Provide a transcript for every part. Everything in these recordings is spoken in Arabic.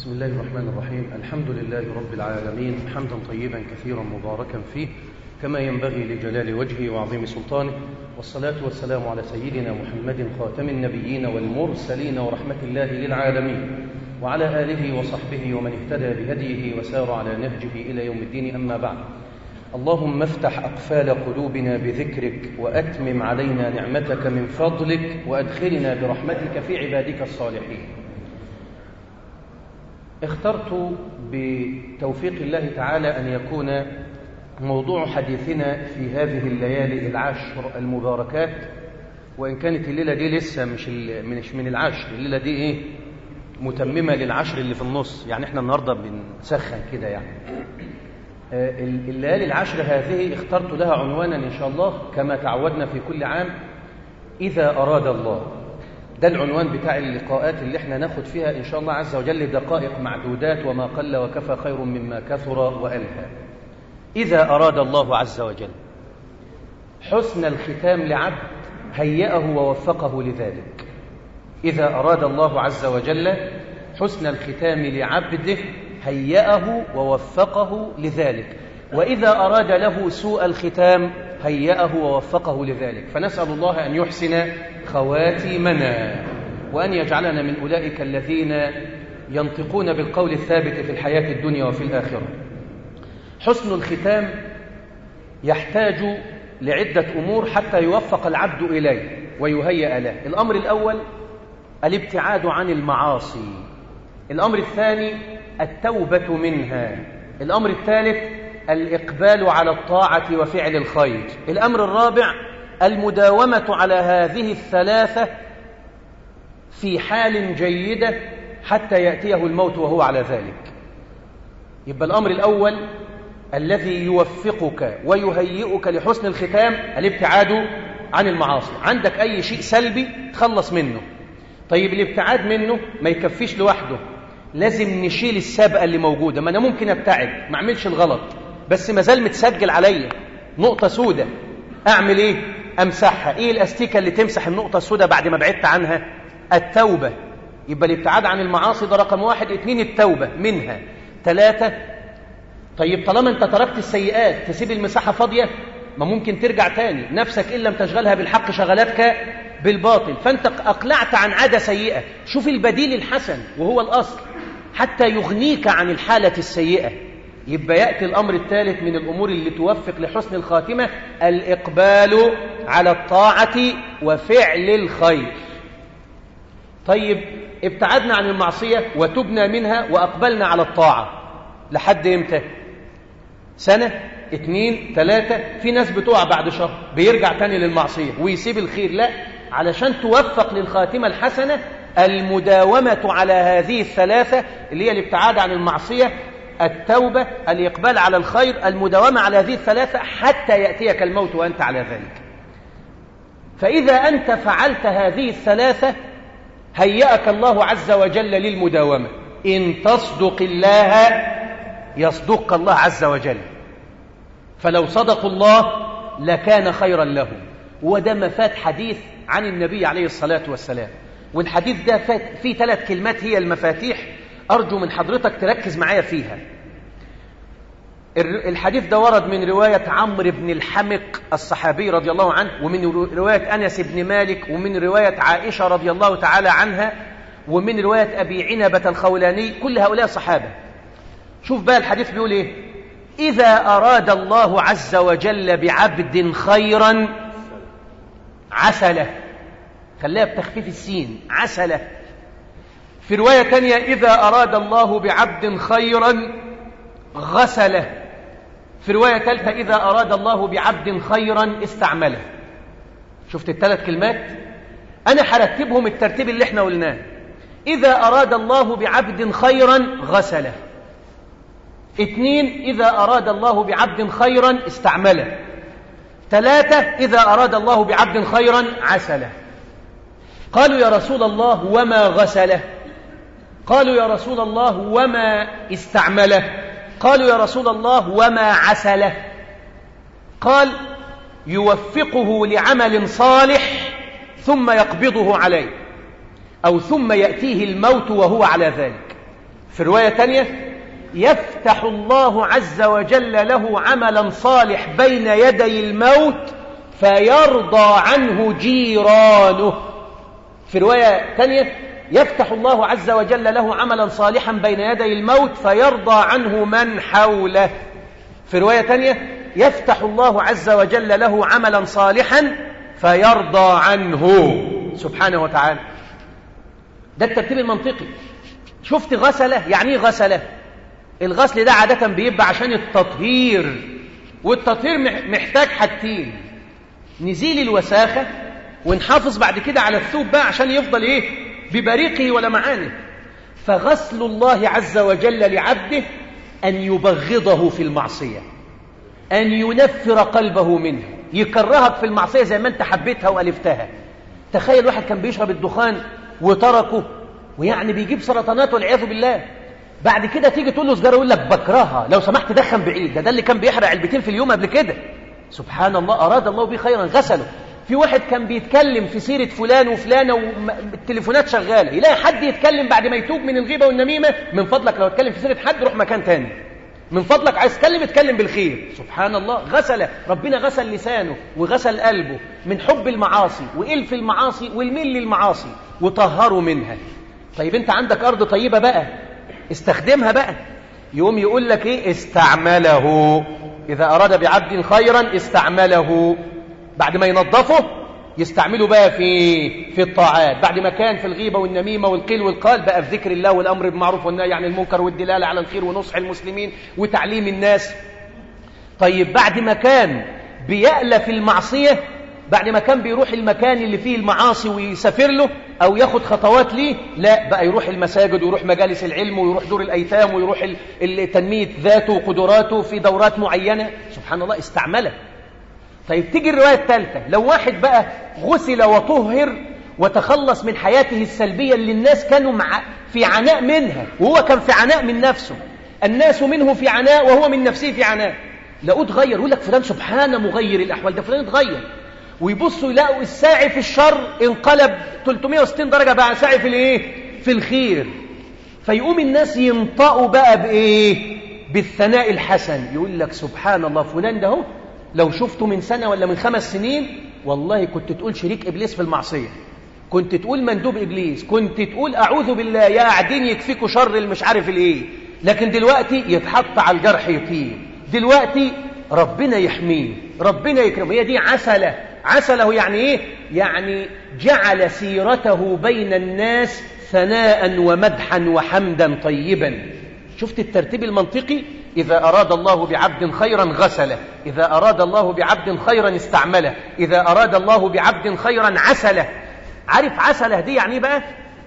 بسم الله الرحمن الرحيم. الحمد لله رب العالمين. حمدا طيبا كثيرا مباركا فيه كما ينبغي لجلال وجهه وعظيم سلطانه. والصلاة والسلام على سيدنا محمد خاتم النبيين والمرسلين ورحمة الله للعالمين. وعلى آله وصحبه ومن اهتدى بهديه وسار على نهجه إلى يوم الدين أما بعد. اللهم افتح أقفال قلوبنا بذكرك وأتمم علينا نعمتك من فضلك وأدخلنا برحمتك في عبادك الصالحين. اخترت بتوفيق الله تعالى أن يكون موضوع حديثنا في هذه الليالي العشر المباركات وإن كانت الليلة دي لسه مش مش من العشر الليلة دي إيه؟ متممة للعشر اللي في النص يعني إحنا النهاردة بنسخن كده يعني. الليالي العشر هذه اخترت لها عنوانا إن شاء الله كما تعودنا في كل عام إذا أراد الله. ده العنوان بتاع اللقاءات اللي إحنا ناخد فيها إن شاء الله عز وجل دقائق معدودات وما قل وكفى خير مما كثر وألهى. إذا أراد الله عز وجل حسن الختام لعبد هيأه ووفقه لذلك. إذا أراد الله عز وجل حسن الختام لعبده هيأه ووفقه لذلك. وإذا أراد له سوء الختام هيأه ووفقه لذلك. فنسأل الله أن يحسن خواتيمنا وأن يجعلنا من أولئك الذين ينطقون بالقول الثابت في الحياة الدنيا وفي الآخرة. حسن الختام يحتاج لعدة أمور حتى يوفق العبد إليه ويهيأ له. الأمر الأول الابتعاد عن المعاصي. الأمر الثاني التوبة منها. الأمر الثالث الإقبال على الطاعة وفعل الخير. الأمر الرابع المداومة على هذه الثلاثة في حال جيدة حتى يأتيه الموت وهو على ذلك. يبقى الأمر الأول الذي يوفقك ويهيئك لحسن الختام الابتعاد عن المعاصي. عندك أي شيء سلبي تخلص منه. طيب الابتعاد منه ما يكفيش لوحده. لازم نشيل السابقة اللي موجودة. ما أنا ممكن أبتعد ما أعملش الغلط. بس ما زال متسجل عليا. نقطة سودة. أعمل إيه؟ أمسحها. إيه الأستيكة اللي تمسح النقطة السوداء بعد ما بعدت عنها؟ التوبة. يبقى الابتعاد عن المعاصي ده رقم واحد. اتنين التوبة. منها. ثلاثة طيب طالما أنت تركت السيئات تسيب المساحة فاضية ما ممكن ترجع تاني. نفسك إن لم تشغلها بالحق شغلتك بالباطل. فأنت أقلعت عن عادة سيئة. شوف البديل الحسن وهو الأصل. حتى يغنيك عن الحالة السيئة. يبقى يأتي الأمر الثالث من الأمور اللي توفق لحسن الخاتمة الإقبال على الطاعة وفعل الخير. طيب ابتعدنا عن المعصية وتبنا منها وأقبلنا على الطاعة. لحد إمتى؟ سنة اتنين تلاتة. في ناس بتقع بعد شهر بيرجع تاني للمعصية ويسيب الخير. لا علشان توفق للخاتمة الحسنة المداومة على هذه الثلاثة اللي هي الابتعاد عن المعصية التوبة الإقبال على الخير المداومة على هذه الثلاثة حتى يأتيك الموت وأنت على ذلك. فإذا أنت فعلت هذه الثلاثة هيأك الله عز وجل للمداومة. إن تصدق الله يصدق الله عز وجل. فلو صدقوا الله لكان خيرا لهم وده مفات حديث عن النبي عليه الصلاة والسلام. والحديث ده فيه ثلاث كلمات هي المفاتيح. أرجو من حضرتك تركز معايا فيها. الحديث ده ورد من رواية عمرو بن الحمق الصحابي رضي الله عنه ومن رواية أنس بن مالك ومن رواية عائشة رضي الله تعالى عنها ومن رواية أبي عنبة الخولاني كل هؤلاء صحابة. شوف بقى الحديث بيقول إيه؟ إذا أراد الله عز وجل بعبد خيرا عسله. خليها بتخفيف السين عسله. في رواية تانية إذا أراد الله بعبد خيرا غسله. في رواية ثالثة إذا أراد الله بعبد خيرا استعمله. شفت الثلاث كلمات؟ أنا هرتبهم الترتيب اللي إحنا قلناه. إذا أراد الله بعبد خيرا غسله. اثنين إذا أراد الله بعبد خيرا استعمله. ثلاثة إذا أراد الله بعبد خيرا عسله. قالوا يا رسول الله وما غسله؟ قالوا يا رسول الله وما استعمله. قالوا يا رسول الله وما عسله. قال يوفقه لعمل صالح ثم يقبضه عليه أو ثم يأتيه الموت وهو على ذلك. في رواية تانية يفتح الله عز وجل له عملا صالح بين يدي الموت فيرضى عنه جيرانه. في رواية تانية يفتح الله عز وجل له عملا صالحا بين يدي الموت فيرضى عنه من حوله. في رواية تانية يفتح الله عز وجل له عملا صالحا فيرضى عنه. سبحانه وتعالى. ده الترتيب المنطقي. شفت غسلة؟ يعني إيه غسلة؟ الغسل ده عادة بيبقى عشان التطهير والتطهير محتاج حاجتين. نزيل الوساخة ونحافظ بعد كده على الثوب بقى عشان يفضل إيه؟ ببريقه ولمعانه فغسل الله عز وجل لعبده أن يبغضه في المعصية أن ينفر قلبه منه. يكرهك في المعصية زي ما أنت حبيتها وألفتها. تخيل واحد كان بيشرب الدخان وتركه ويعني بيجيب سرطانات والعياذ بالله. بعد كده تيجي تقول له سجارة يقول لك بكرهها. لو سمحت دخن بعيد. ده ده اللي كان بيحرق علبتين في اليوم قبل كده. سبحان الله أراد الله به خيرا غسله. في واحد كان بيتكلم في سيرة فلان وفلانة والتليفونات شغالة يلاقي حد يتكلم بعد ما يتوب من الغيبة والنميمة من فضلك لو اتكلم في سيرة حد روح مكان تاني. من فضلك عايز تكلم اتكلم بالخير. سبحان الله غسل ربنا غسل لسانه وغسل قلبه من حب المعاصي وإلف المعاصي والميل للمعاصي وطهره منها. طيب انت عندك أرض طيبة بقى استخدمها بقى. يقوم يقول لك إيه؟ استعمله. إذا أراد بعبد خيرا استعمله. بعد ما ينظفه يستعمله بقى في في الطاعات. بعد ما كان في الغيبة والنميمة والقيل والقال بقى في ذكر الله والأمر بالمعروف والنهي عن المنكر والدلالة على الخير ونصح المسلمين وتعليم الناس. طيب بعد ما كان بيألف المعصية بعد ما كان بيروح المكان اللي فيه المعاصي ويسافر له أو ياخد خطوات ليه لا بقى يروح المساجد ويروح مجالس العلم ويروح دور الأيتام ويروح تنمية ذاته وقدراته في دورات معينة. سبحان الله استعمله. طيب تيجي الرواية الثالثة. لو واحد بقى غسل وطهر وتخلص من حياته السلبية اللي الناس كانوا في عناء منها وهو كان في عناء من نفسه. الناس منه في عناء وهو من نفسه في عناء. لقوه اتغير. يقول لك فلان سبحان مغير الأحوال. ده فلان اتغير. ويبصوا يلاقوا الساعي في الشر انقلب 360 درجة بقى ساعي في الايه؟ في الخير. فيقوم الناس ينطقوا بقى بإيه؟ بالثناء الحسن. يقول لك سبحان الله فلان ده لو شفته من سنة ولا من خمس سنين والله كنت تقول شريك إبليس في المعصية. كنت تقول مندوب إبليس. كنت تقول أعوذ بالله يا قاعدين يكفيكوا شر المش عارف الإيه. لكن دلوقتي يتحط على الجرح يطير. دلوقتي ربنا يحميه ربنا يكرمه. هي دي عسلة. عسلة يعني إيه؟ يعني جعل سيرته بين الناس ثناء ومدحا وحمدا طيبا. شفت الترتيب المنطقي؟ إذا أراد الله بعبد خيرا غسله. إذا أراد الله بعبد خيرا استعمله. إذا أراد الله بعبد خيرا عسله. عارف عسله دي يعني بقى؟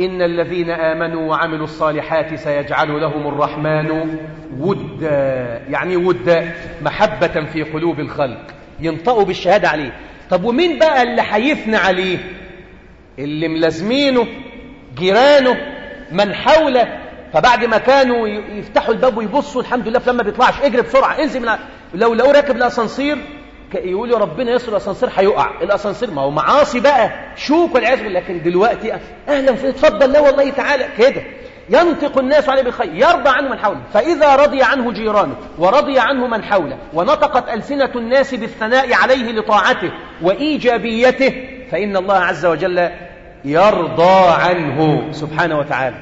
إن الذين آمنوا وعملوا الصالحات سيجعل لهم الرحمن ودا. يعني ودا. محبة في قلوب الخلق. ينطقوا بالشهادة عليه. طب ومين بقى اللي هيثنى عليه؟ اللي ملازمينه جيرانه من حوله فبعد ما كانوا يفتحوا الباب ويبصوا الحمد لله فلما بيطلعش اجري بسرعة انزل من لو لقوا راكب الأسانسير يقولوا ربنا يسر الأسانسير هيقع. الأسانسير ما هو معاصي بقى شوك والعياذ بالله. لكن دلوقتي أهلا اتفضل. لا والله تعالى كده. ينطق الناس عليه بالخير يرضى عنه من حوله. فإذا رضي عنه جيرانه ورضي عنه من حوله ونطقت ألسنة الناس بالثناء عليه لطاعته وإيجابيته فإن الله عز وجل يرضى عنه سبحانه وتعالى.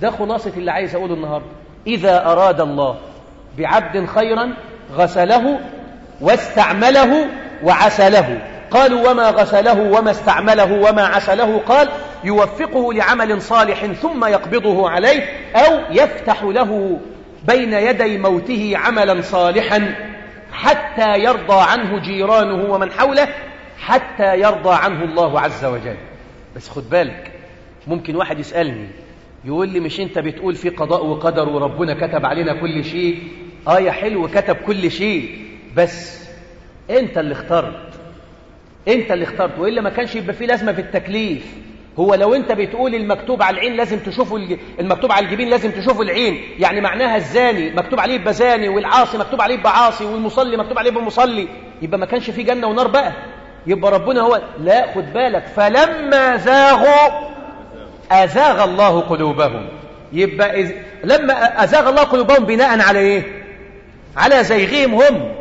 ده خلاصة اللي عايز أقوله النهاردة. إذا أراد الله بعبد خيرا غسله واستعمله وعسله. قالوا وما غسله وما استعمله وما عسله. قال يوفقه لعمل صالح ثم يقبضه عليه أو يفتح له بين يدي موته عملا صالحا حتى يرضى عنه جيرانه ومن حوله حتى يرضى عنه الله عز وجل. بس خد بالك ممكن واحد يسألني يقول لي مش انت بتقول في قضاء وقدر وربنا كتب علينا كل شيء؟ آه يا حلو كتب كل شيء. بس انت اللي اخترت. انت اللي اخترت. وإلا ما كانش يبقى فيه لازمة في التكليف. هو لو انت بتقول المكتوب على العين لازم تشوفه المكتوب على الجبين لازم تشوفه العين. يعني معناها الزاني مكتوب عليه يبقى زاني والعاصي مكتوب عليه يبقى عاصي والمصلي مكتوب عليه يبقى مصلي يبقى ما كانش فيه جنة ونار بقى. يبقى ربنا هو لا خد بالك. فلما زاغوا أزاغ الله قلوبهم. يبقى إز... لما أزاغ الله قلوبهم بناء على إيه؟ على زيغهم هم.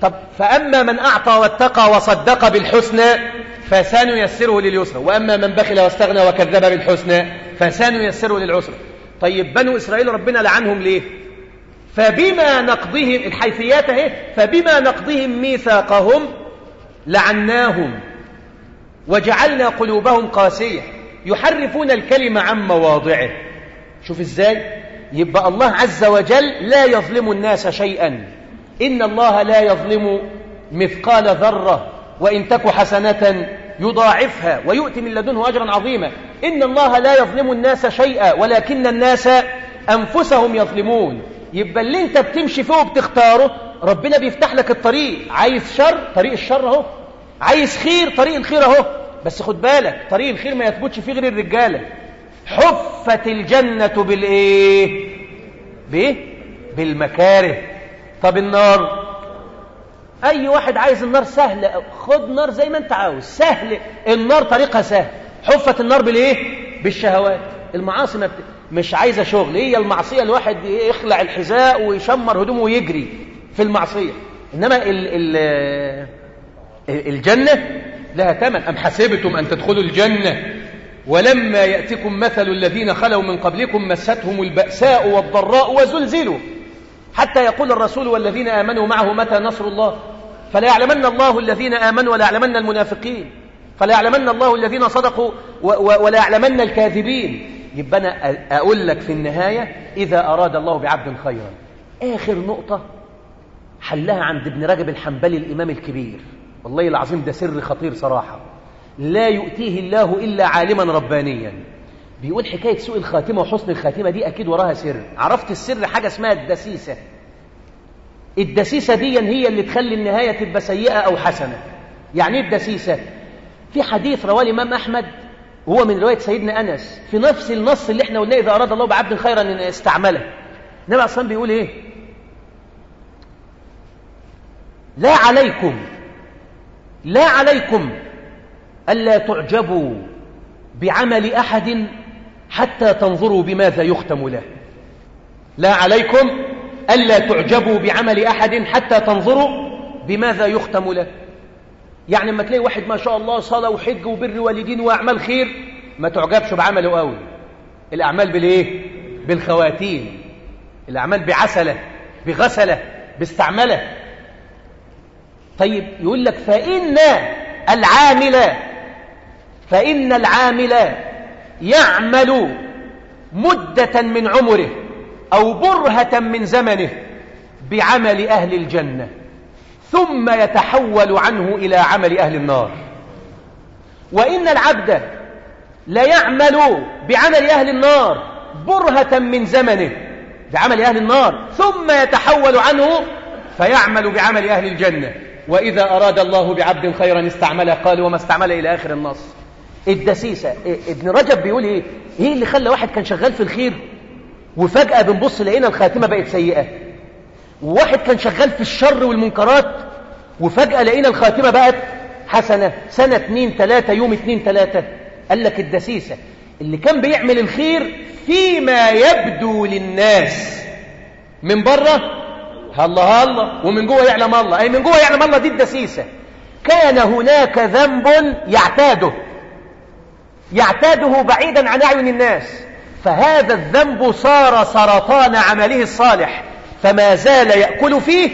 طب فأما من أعطى واتقى وصدق بالحسنى فسنيسره لليسرى. وأما من بخل واستغنى وكذب بالحسنى فسنيسره للعسرى. طيب بنو إسرائيل ربنا لعنهم ليه؟ فبما نقضهم الحيثيات أهي. فبما نقضهم ميثاقهم لعناهم. وجعلنا قلوبهم قاسية. يحرفون الكلمة عن مواضعه. شوف إزاي؟ يبقى الله عز وجل لا يظلم الناس شيئا. إن الله لا يظلم مثقال ذرة وإن تك حسنة يضاعفها ويؤتي من لدنه أجرا عظيما. إن الله لا يظلم الناس شيئا ولكن الناس أنفسهم يظلمون. يبقى اللي أنت بتمشي فيه وبتختاره ربنا بيفتح لك الطريق. عايز شر؟ طريق الشر أهو. عايز خير؟ طريق الخير أهو. بس خد بالك طريق الخير ما يثبتش فيه غير الرجالة. حفت الجنة بالإيه؟ بإيه؟ بالمكاره. طب النار؟ أي واحد عايز النار سهلة خد نار زي ما أنت عاوز سهل. النار طريقها سهل. حفت النار بالإيه؟ بالشهوات. المعاصي. مش عايزة شغل. هي المعصية الواحد يخلع الحذاء ويشمر هدومه ويجري في المعصية. إنما ال ال الجنة لها ثمن. أم حسبتم أن تدخلوا الجنة؟ ولما يأتكم مثل الذين خلوا من قبلكم مستهم البأساء والضراء وزلزلوا. حتى يقول الرسول والذين آمنوا معه متى نصر الله؟ فلا يعلمن الله الذين آمنوا ولا يعلمن المنافقين. فلا يعلمن الله الذين صدقوا ولا يعلمن الكاذبين. يبقى أنا أقول لك في النهاية إذا أراد الله بعبد خيرا. آخر نقطة حلها عند ابن رجب الحنبلي الإمام الكبير. والله العظيم ده سر خطير صراحة. لا يؤتيه الله إلا عالما ربانيا. بيقول حكاية سوء الخاتمة وحسن الخاتمة دي أكيد وراها سر. عرفت السر حاجة اسمها الدسيسة. الدسيسة دي هي اللي تخلي النهاية تبقى سيئة أو حسنة. يعني إيه الدسيسة؟ في حديث رواه الإمام أحمد وهو من رواية سيدنا أنس في نفس النص اللي إحنا قلناه إذا أراد الله بعبد خيرا أن استعمله. النبي أصلا بيقول إيه؟ لا عليكم لا عليكم ألا تعجبوا بعمل أحد حتى تنظروا بماذا يختم له. لا عليكم ألا تعجبوا بعمل أحد حتى تنظروا بماذا يختم له. يعني لما تلاقي واحد ما شاء الله صلاة وحج وبر والدين وأعمال خير ما تعجبش بعمله قوي. الأعمال بالإيه؟ بالخواتيم. الأعمال بعسلة بغسلة باستعملة. طيب يقول لك فإن العامل فإن العامل يعمل مدة من عمره أو برهة من زمنه بعمل أهل الجنة ثم يتحول عنه إلى عمل أهل النار. وإن العبد لا يعمل بعمل أهل النار برهة من زمنه بعمل أهل النار ثم يتحول عنه فيعمل بعمل أهل الجنة. وإذا أراد الله بعبد خيرا استعمله قال وما استعمل إلى آخر النص. الدسيسة ابن رجب بيقول إيه؟ إيه اللي خلى واحد كان شغال في الخير وفجأة بنبص لقينا الخاتمة بقت سيئة. وواحد كان شغال في الشر والمنكرات وفجأة لقينا الخاتمة بقت حسنة. سنة اتنين تلاتة يوم اتنين تلاتة. قال لك الدسيسة اللي كان بيعمل الخير فيما يبدو للناس. من بره الله الله. ومن جوه يعلم الله. أي من جوه يعلم الله دي الدسيسة. كان هناك ذنب يعتاده. يعتاده بعيدا عن أعين الناس. فهذا الذنب صار سرطان عمله الصالح. فما زال يأكل فيه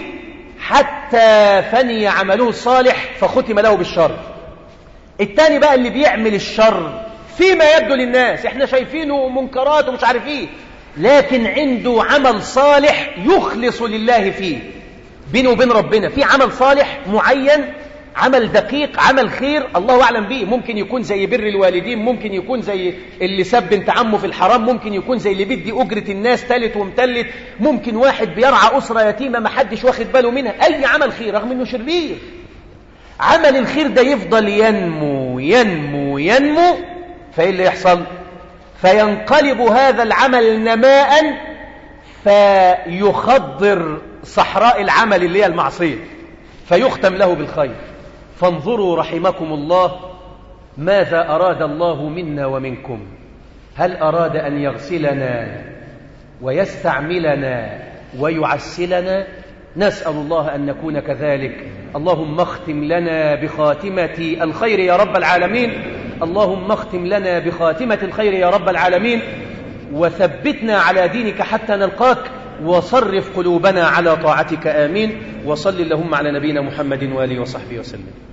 حتى فني عمله الصالح فختم له بالشر. التاني بقى اللي بيعمل الشر فيما يبدو للناس. إحنا شايفينه منكرات ومش عارف إيه. لكن عنده عمل صالح يخلص لله فيه. بينه وبين ربنا في عمل صالح معين عمل دقيق عمل خير الله أعلم به ممكن يكون زي بر الوالدين ممكن يكون زي اللي سب بنت عمه في الحرام ممكن يكون زي اللي بيدي أجرة الناس تالت ومتلت ممكن واحد بيرعى أسرة يتيمة ما حدش واخد باله منها. أي عمل خير رغم أنه شرير. عمل الخير ده يفضل ينمو ينمو ينمو فإيه اللي يحصل؟ فينقلب هذا العمل نماء فيخضر صحراء العمل اللي هي المعصية فيختم له بالخير. فانظروا رحمكم الله ماذا أراد الله منا ومنكم؟ هل أراد أن يغسلنا ويستعملنا ويعسلنا؟ نسأل الله أن نكون كذلك. اللهم اختم لنا بخاتمة الخير يا رب العالمين. اللهم اختم لنا بخاتمة الخير يا رب العالمين وثبتنا على دينك حتى نلقاك وصرف قلوبنا على طاعتك آمين وصل اللهم على نبينا محمد وآله وصحبه وسلم.